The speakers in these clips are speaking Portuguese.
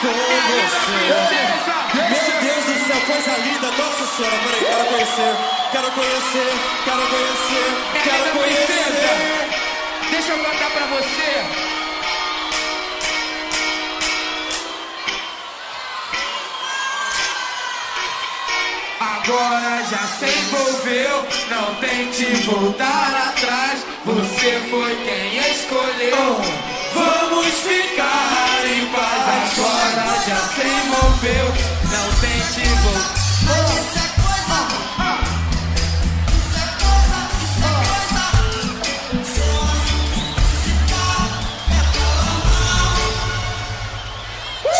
com você. Meu Deus do céu, coisa linda. Nossa senhora, peraí, quero conhecer. Quero conhecer, quero conhecer, quero conhecer. deixa eu cantar pra você. Agora já se envolveu, não tente voltar atrás. Você foi quem escolheu. Envolveu, não tente voltar. Isso é coisa. Isso é coisa. Isso é coisa.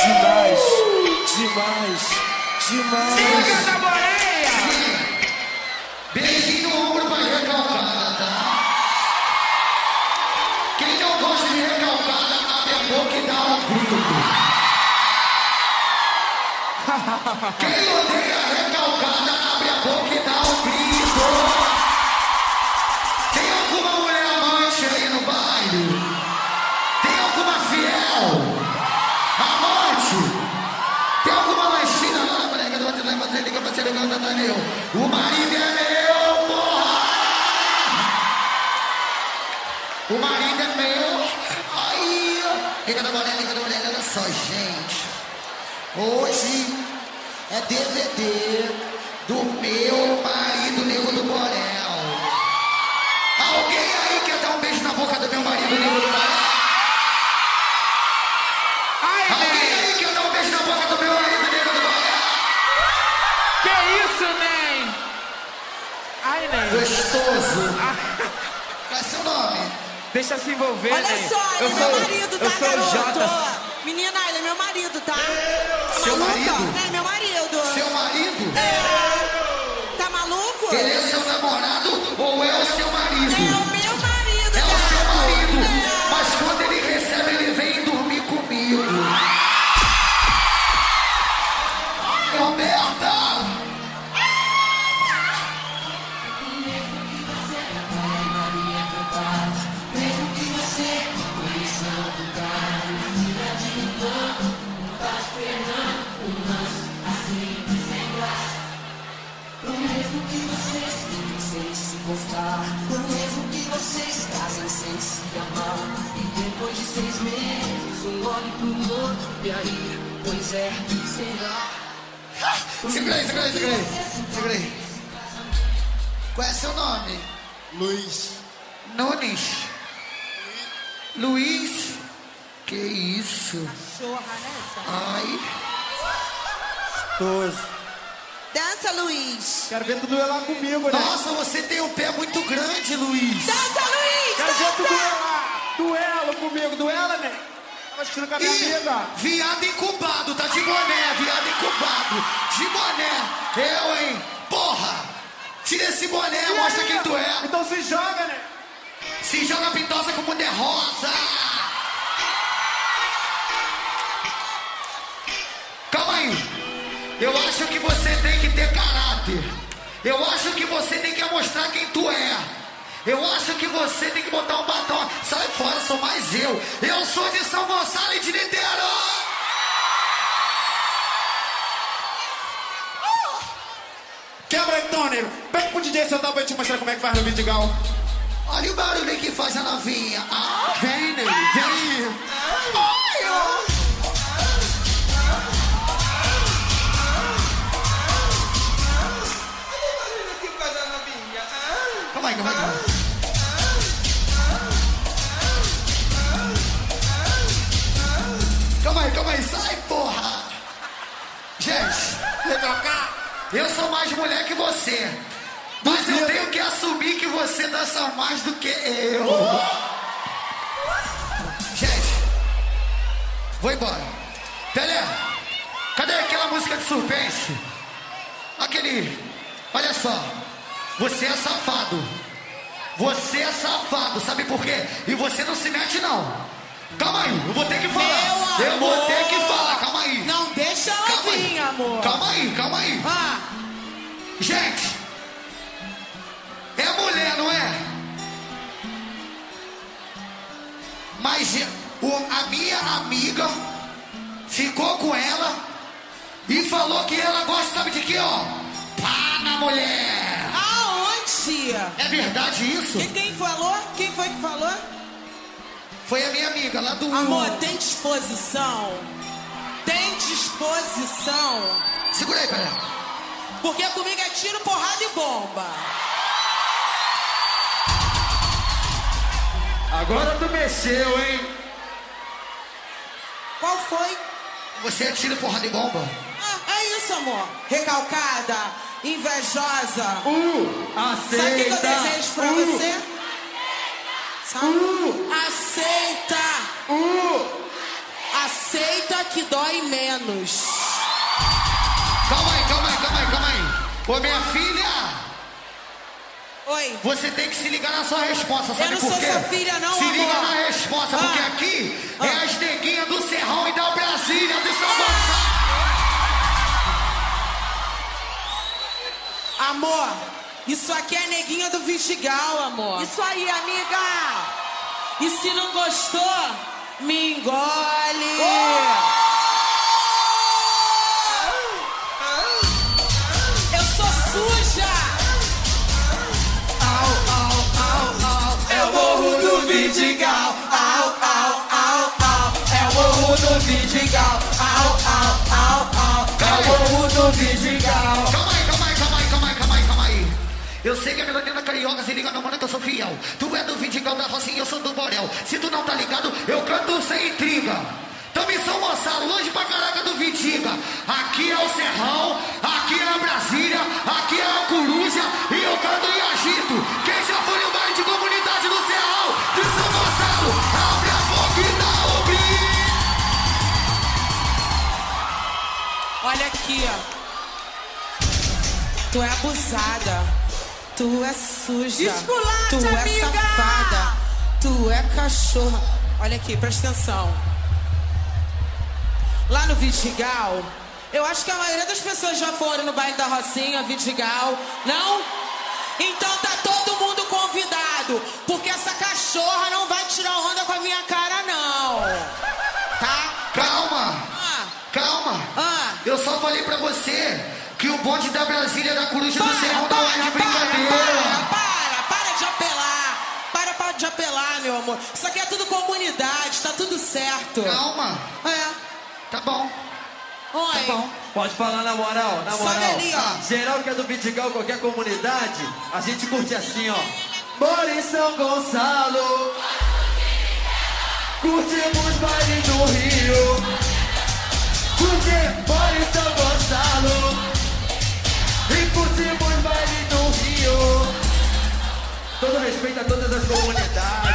Demais, demais, demais. Chega da boreia! Beijinho no ombro pra recalcada, tá? Quem não gosta de recalcada, abre a boca e dá um grito. Quem odeia recalcada, abre a boca e dá um grito. Tem alguma mulher amante aí no baile? Tem alguma fiel? Amante? Tem alguma laxina lá na brega do outro lado? Você liga pra você ligar, meu. O marido é meu, porra! O marido é meu. Aí, liga da mulher, liga da mulher, olha só, gente. Hoje é DVD do meu marido nego do Borel. Alguém aí quer dar um beijo na boca do meu marido nego do Borel? Ai, Alguém aí quer dar um beijo na boca do meu marido nego do Borel? Que isso, Ney? Ai, Ney! Gostoso. Qual é seu nome? Deixa se envolver, Olha Ney. só, ele eu é sou, meu marido, tá, eu sou garoto? Jota. Menina, ele é meu marido, tá? Seu Maluca? marido? É, meu marido. Seu marido? É. Tá maluco? Ele é seu namorado ou é o seu marido? Pro outro E aí, pois é, será? Segura aí, segura aí, segura aí. Segura aí. Qual é seu nome? Luiz, Nunes. Luiz. Que isso? Né? Ai. gostoso. Dança, Luiz. Quero ver tu duelar comigo, né? Nossa, você tem um pé muito grande, Luiz. Dança, Luiz. Quero ver tu Dança. duelar. Duelo comigo, duela, né? Amiga. viado incubado, tá de boné, viado incubado. De boné. Eu, hein? Porra! Tira esse boné, E mostra aí? quem tu é. Então se joga, né? Se joga pintosa com mulher rosa. Calma aí. Eu acho que você tem que ter caráter. Eu acho que você tem que mostrar quem tu é. Eu acho que você tem que botar um batom. Sai fora, sou mais eu. Eu sou de São Gonçalo e de Niterói. Quebra aí, Tony. Pega pro DJ sentar pra te mostrar como é que faz no Vidigal. Olha o barulho que faz a novinha. Ah, Vem, Ney, vem. ai, ó. Calma aí, calma aí, Gente, eu sou mais mulher que você. Mas eu tenho que assumir que você dança mais do que eu. Gente, vou embora. Pelé, cadê aquela música de suspense? Aquele. Olha só, você é safado. Você é safado, sabe por quê? E você não se mete, não. Calma aí, eu vou ter que falar. Eu vou ter que falar, calma aí. Não deixa ela Calma vir, aí. amor. Calma aí, calma aí. Ah, Gente, é mulher, não é? Mas o- a minha amiga ficou com ela e falou que ela gosta, sabe de quê, ó? Pá na mulher. Aonde? É verdade isso? E quem falou? Quem foi que falou? Foi a minha amiga lá do. Amor, tem disposição. Tem disposição. Segura aí, pera. Porque comigo é tiro, porrada e bomba. Agora tu mexeu, hein? Qual foi? Você é tiro, porrada e bomba? Ah, é isso, amor. Recalcada, invejosa. Uh, Sabe o que eu aceita. desejo pra uh, você? Que dói menos. Calma aí, calma aí, calma aí, calma aí. Ô, minha filha, Oi. você tem que se ligar na sua resposta, sabe não por sou quê? sua filha, não, Se liga amor. na resposta, Ah. porque aqui é Ah. as neguinhas do Serrão e da Brasília, de São Gonçalo. Amor, isso aqui é neguinha do Vidigal, amor. Isso aí, amiga! E se não gostou, me engole. Eu Vidigal. Au, au, au, au. É o morro do Vidigal. Au, au, au, au. É o morro do Vidigal. Calma aí, calma aí, calma aí, calma aí, calma aí, calma aí. Eu sei que a melodia carioca se liga na mano que eu sou fiel. Tu é do Vidigal da Rocinha, eu sou do Borel. Se tu não tá ligado, eu canto sem intriga. Tamo em São Gonçalo, longe pra caraca do Vitiga. Aqui é o Serrão, aqui Tu é abusada. Tu é suja. Tu é amiga! safada. Tu é cachorra. Olha aqui, presta atenção. Lá no Vidigal, eu acho que a maioria das pessoas já foram no bairro da Rocinha, Vidigal. Não? Então tá todo mundo convidado. Porque essa cachorra não vai tirar onda com a minha cara, não. Tá? Calma, Ah, calma. ah. Eu só falei pra você que o bonde da Brasília da Coruja do Para, Serrão não é de para, brincadeira. para, para, para de apelar. Para, para de apelar, meu amor. Isso aqui é tudo comunidade, tá tudo certo. Calma, É. tá bom, Oi. tá bom. Pode falar na moral, na Sobe moral. ali, ó. Geral que é do Vidigal, qualquer comunidade, a gente curte assim, ó. Mora em São Gonçalo. Curtimos baile do Rio. todas as comunidades.